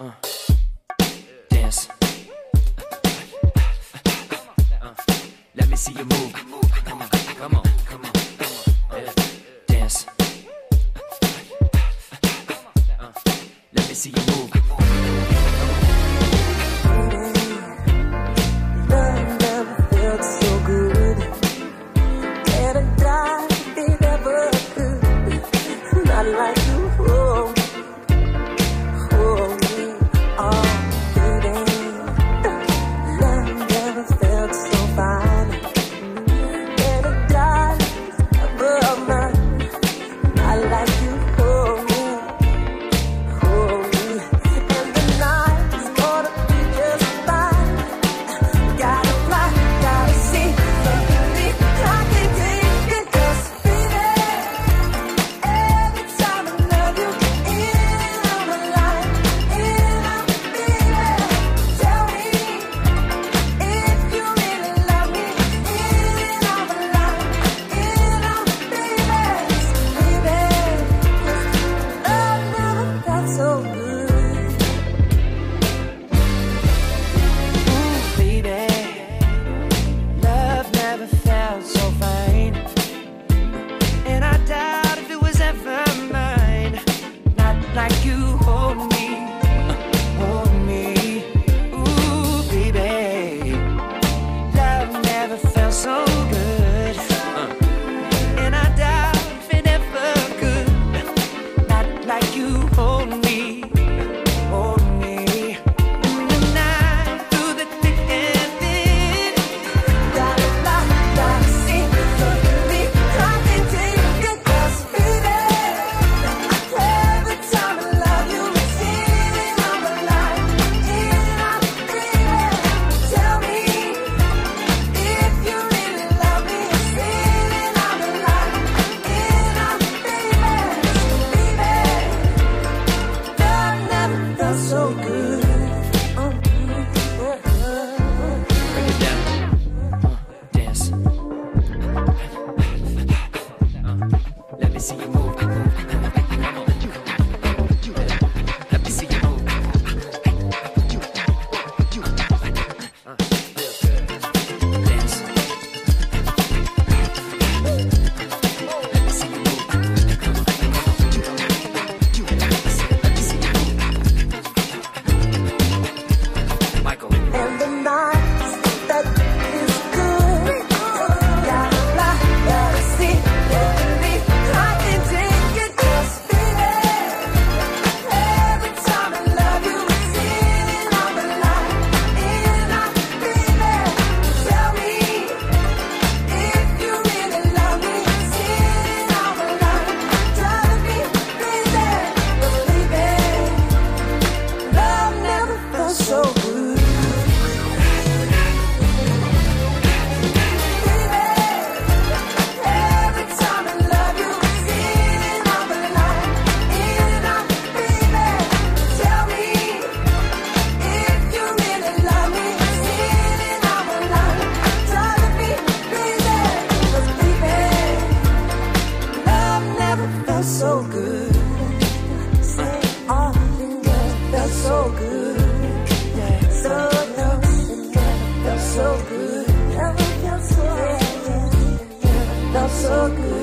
Uh. Dance. Uh. Let me see you move. Come on, come on, come on. Dance. Uh. Let me see you move. so good.